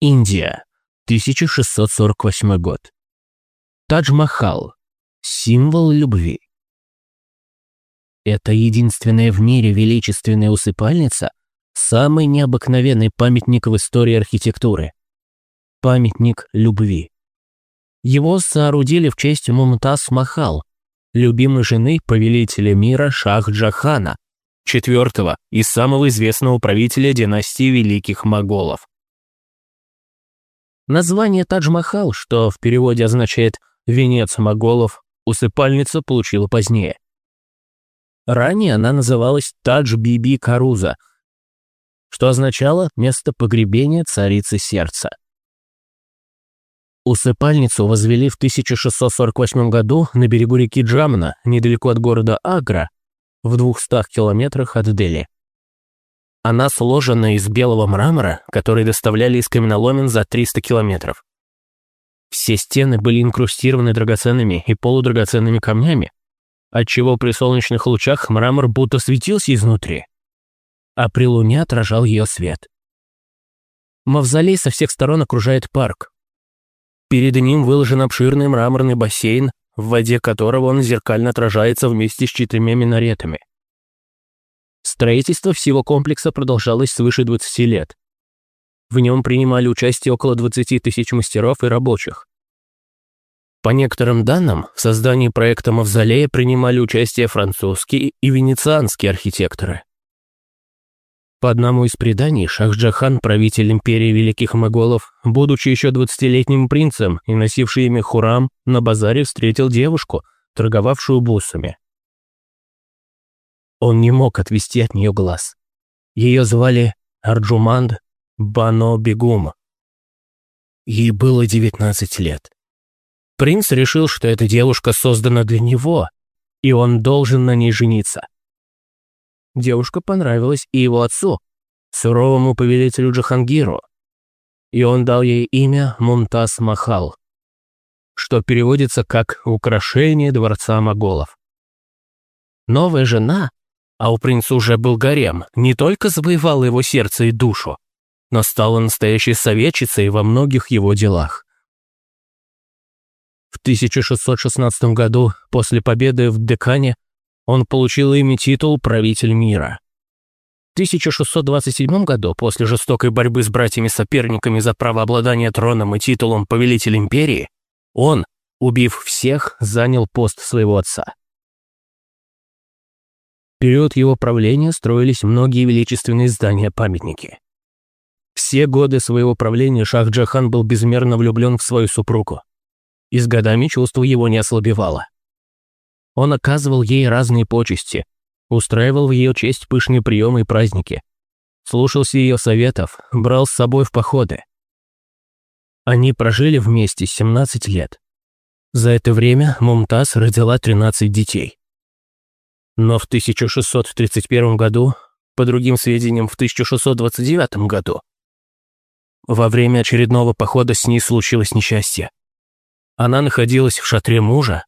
Индия, 1648 год. Тадж-Махал – символ любви. Это единственная в мире величественная усыпальница, самый необыкновенный памятник в истории архитектуры. Памятник любви. Его соорудили в честь Мумтаз Махал, любимой жены повелителя мира Шах Джахана, четвертого и самого известного правителя династии Великих Моголов. Название Тадж-Махал, что в переводе означает «венец моголов», усыпальница получила позднее. Ранее она называлась Тадж-Биби Каруза, что означало «место погребения царицы сердца». Усыпальницу возвели в 1648 году на берегу реки Джамна, недалеко от города Агра, в 200 километрах от Дели. Она сложена из белого мрамора, который доставляли из каменоломен за 300 километров. Все стены были инкрустированы драгоценными и полудрагоценными камнями, отчего при солнечных лучах мрамор будто светился изнутри, а при луне отражал ее свет. Мавзолей со всех сторон окружает парк. Перед ним выложен обширный мраморный бассейн, в воде которого он зеркально отражается вместе с четырьмя минаретами. Строительство всего комплекса продолжалось свыше 20 лет. В нем принимали участие около 20 тысяч мастеров и рабочих. По некоторым данным, в создании проекта Мавзолея принимали участие французские и венецианские архитекторы. По одному из преданий, Шахджахан, правитель империи Великих Моголов, будучи еще 20-летним принцем и носивший имя Хурам, на базаре встретил девушку, торговавшую бусами. Он не мог отвести от нее глаз. Ее звали Арджуманд Бано Бегум. Ей было 19 лет. Принц решил, что эта девушка создана для него, и он должен на ней жениться. Девушка понравилась и его отцу, суровому повелителю Джахангиру, и он дал ей имя Мумтаз Махал, что переводится как «украшение дворца моголов». Новая жена а у принца уже был гарем, не только завоевала его сердце и душу, но стала настоящей советчицей во многих его делах. В 1616 году, после победы в Декане, он получил ими титул «Правитель мира». В 1627 году, после жестокой борьбы с братьями-соперниками за право обладания троном и титулом «Повелитель империи», он, убив всех, занял пост своего отца период его правления строились многие величественные здания-памятники. Все годы своего правления Шах Джахан был безмерно влюблен в свою супругу. И с годами чувство его не ослабевало. Он оказывал ей разные почести, устраивал в ее честь пышные приемы и праздники, слушался ее советов, брал с собой в походы. Они прожили вместе 17 лет. За это время Мумтаз родила 13 детей. Но в 1631 году, по другим сведениям, в 1629 году, во время очередного похода с ней случилось несчастье. Она находилась в шатре мужа,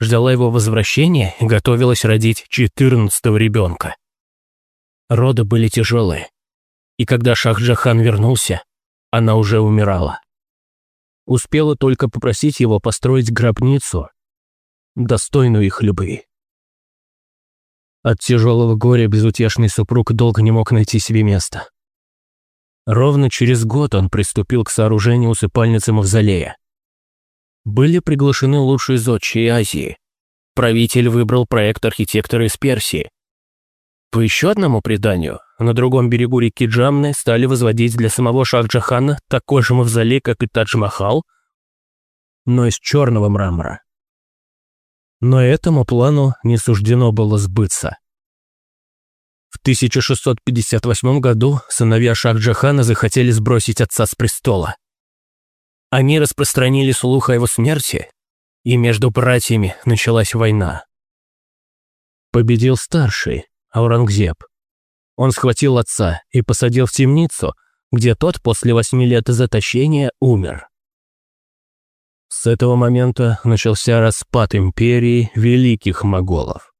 ждала его возвращения и готовилась родить четырнадцатого ребенка. Роды были тяжелые, и когда Шахджахан вернулся, она уже умирала. Успела только попросить его построить гробницу, достойную их любви. От тяжелого горя безутешный супруг долго не мог найти себе места. Ровно через год он приступил к сооружению усыпальницы Мавзолея. Были приглашены лучшие зодчие Азии. Правитель выбрал проект архитектора из Персии. По еще одному преданию, на другом берегу реки Джамны стали возводить для самого Шахджахана такой же мавзолей, как и Тадж-Махал, но из черного мрамора. Но этому плану не суждено было сбыться. В 1658 году сыновья Шах-Джахана захотели сбросить отца с престола. Они распространили слух о его смерти, и между братьями началась война. Победил старший, Аурангзеб. Он схватил отца и посадил в темницу, где тот после восьми лет заточения умер. С этого момента начался распад империи великих моголов.